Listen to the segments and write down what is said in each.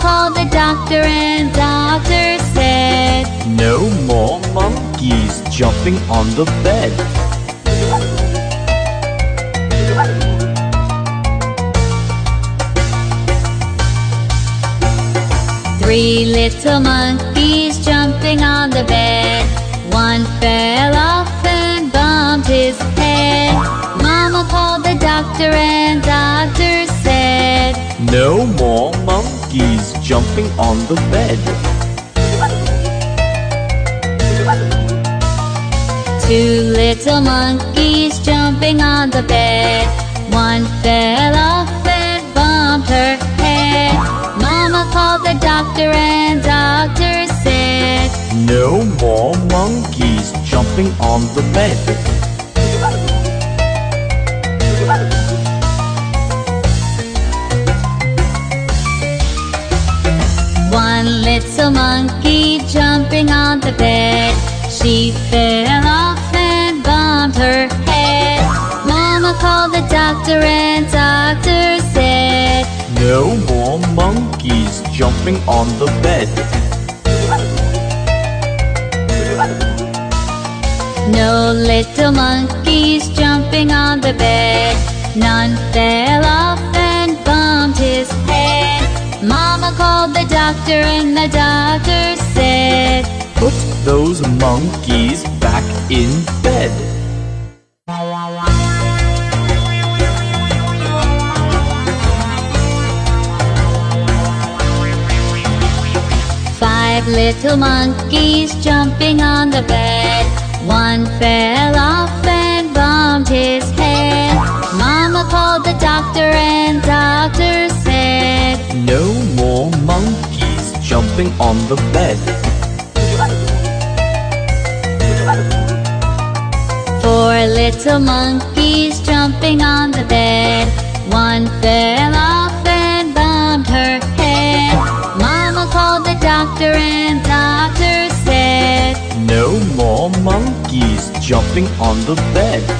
called the doctor and doctor said, No more monkeys jumping on the bed. Three little monkeys jumping on the bed. One fell off and bumped his head. Mama called the doctor and doctor said, No more jumping on the bed. Two little monkeys jumping on the bed. One fell off and bumped her head. Mama called the doctor and doctor said, No more monkeys jumping on the bed. Little monkey jumping on the bed. She fell off and bumped her head. Mama called the doctor and doctor said, No more monkeys jumping on the bed. No little monkeys jumping on the bed. None fell off and bumped his head. Mama called the doctor and the doctor said, Put those monkeys back in bed. Five little monkeys jumping on the bed. One fell off and bumped his head. Mama called the doctor and doctor said, No more monkeys jumping on the bed. Four little monkeys jumping on the bed. One fell off and bumped her head. Mama called the doctor and doctor said, No more monkeys jumping on the bed.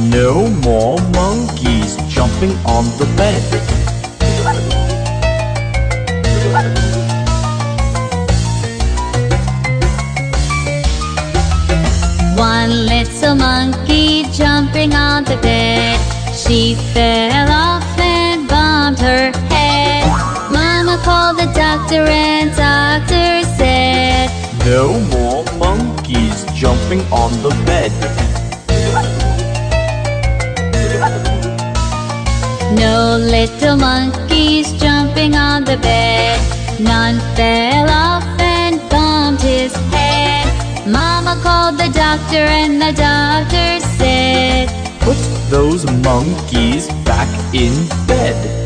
No more monkeys jumping on the bed. One little monkey jumping on the bed. She fell off and bumped her head. Mama called the doctor and doctor said, No more monkeys jumping on the bed. No little monkeys jumping on the bed. None fell off and bumped his head. Mama called the doctor and the doctor said, Put those monkeys back in bed.